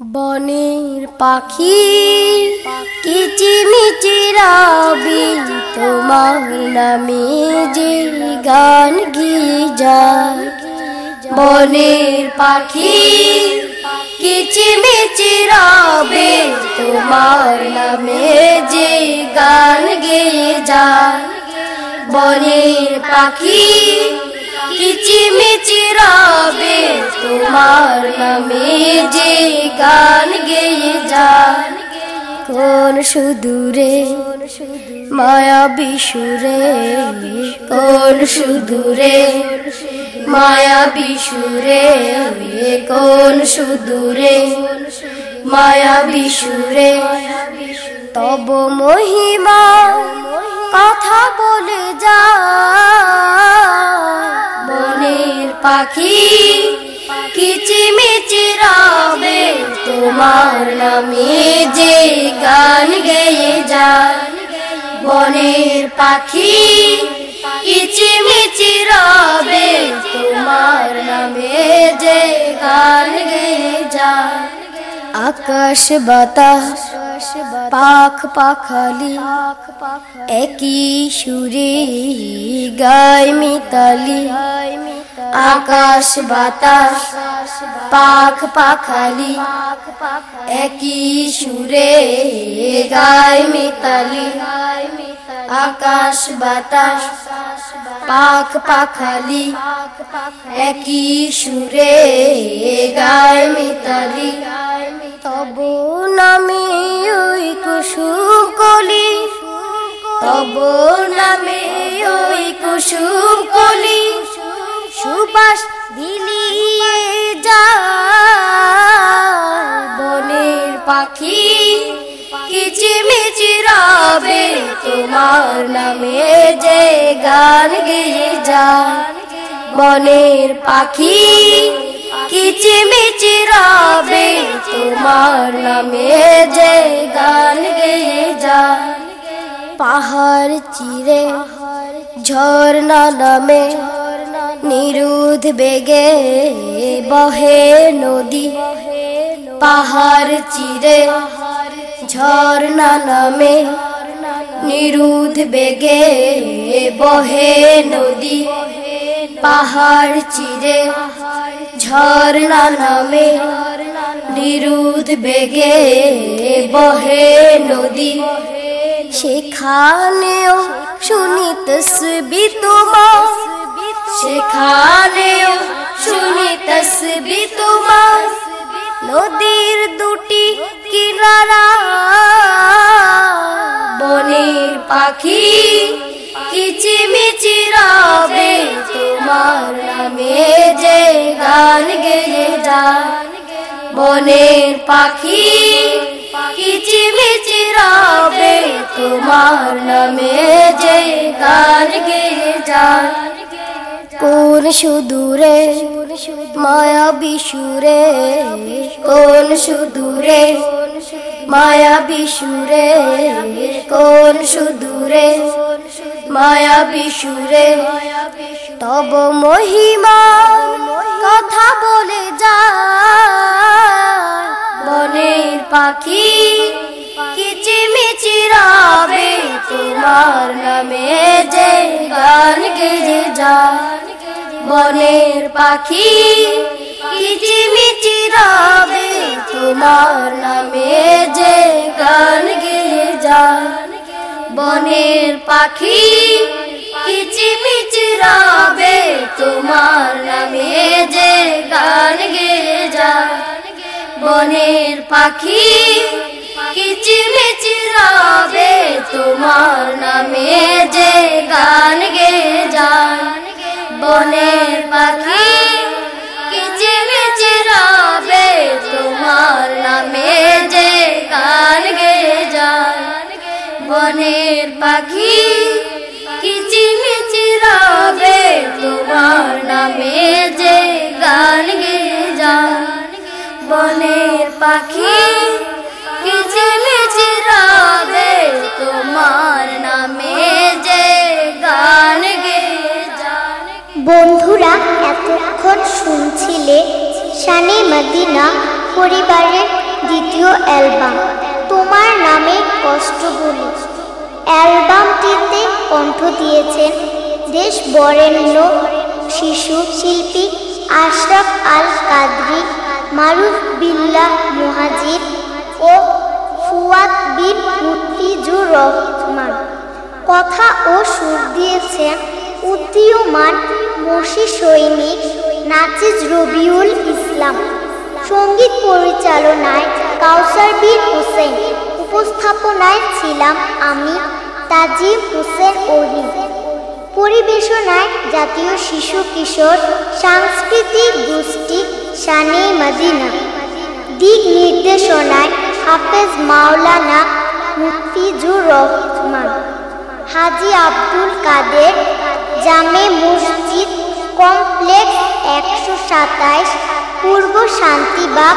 বনের পাখি কিচিমিচি রাবি, তোমার নামে যে গান গিয়ে যায়। বনের পাখি কিচিমিচি রাবে, তোমার নামে যে গান গেয়ে যায়। বনের পাখি কিচিমিচি রবে, তোমার নামে যে গান গেয়ে যান কোন সুদূরে, মায়া বিশুরে, কোন সুদূরে, মায়া বিশুরে, কোন সুদূরে, মায়া বিশুরে। তব মহিমা, কথা বলে যা। পাখি কিচিমিচি রবে, তোমার নামে যে গান গেয়ে যান বনের পাখি কিচিমিচি রবে, তোমার নামে যে গান গেয়ে যান আকাশ বাতাস, পাখ পাখালি, একই সুরে গায় মিতালি। আকাশ বাতাস, পাখ পাখালি, একই সুরে গায় মিতালি। আকাশ বাতাস, পাখ পাখালি, একই সুরে গায় মিতালি। তব নামে ওই কুসুম কলি তব নামে ওই কুসুম কলি সুবাস দিলিয়ে যা বনের পাখি। কিচিমিচি রবে তোমার নামে যে গান গেয়ে যান বনের পাখি কিচিমিচি রবে, তোমার নামে যে গান গেয়ে যান পাহাড় চিরে, ঝর্ণা নামে, নিরুধ বেগে বহে নদী। পাহাড় চিরে, ঝর্ণা নামে, নিরুধ বেগে বহে নদী। পাহাড় চিরে, ঝর্ণা নামে নিরুধ বেগে বহে নদী। সেখানেও শুনি তসবি তোমার সেখানেও শুনি তসবি তোমার নদীর দুটি কিনারা, বনের পাখি কিচিমিচি রবে, তোমার নামে যে গান গেয়ে যান বনের পাখি কিচিমিচি রবে, তোমার নামে যে গান গেয়ে যান কোন সুদূরে, মায়া বিশুরে, কোন সুদূরে, মায়া বিশুরে, কোন সুদূরে মায়া বিশুরে, তব মহিমা কথা বলে যা বনের পাখি কিচিমিচি রবে, তোমার নামে যে গান গেয়ে যান বনের পাখি কিচিমিচি রবে, তোমার নামে যে গান গেয়ে যান বনের পাখি কিচিমিচি রবে, তোমার নামে যে গান গেয়ে যান বনের পাখি কিচিমিচি রবে, তোমার নামে যে গান যান বনের পাখি বনের পাখি কিচিমিচি রবে তোমার নামে যে গান গে যান বনের পাখি কিচিমিচি রবে তোমার নামে যে গান যান বন্ধুরা, এতক্ষণ শুনছিলে শানে মদিনা পরিবারের দ্বিতীয় অ্যালবাম। তোমার নামে কষ্ট বলি অ্যালবামটিতে কণ্ঠ দিয়েছেন দেশ বরেণ্য, শিশু শিল্পী আশরাফ আল কাদরি, মারুফ বিল্লাহ মুহাজির ও ফুয়াদ বিন মুফতিজুর রহমান। কথা ও সুর দিয়েছেন উদীয়মান মসি সৈনিক নাচিজ রবিউল ইসলাম। সংগীত পরিচালনায় কাউসার বীর হোসেন। উপস্থাপনায় ছিলাম আমি তাজিম হোসেন ওহি পরিবেশনায় জাতীয় শিশু কিশোর সাংস্কৃতিক গোষ্ঠী শানে মদিনা। দিক নির্দেশনায় হাফেজ মাওলানা মুফতিজুর রহমান, হাজি আব্দুল কাদের জামে মসজিদ কমপ্লেক্স একশো সাতাইশ পূর্ব শান্তিবাগ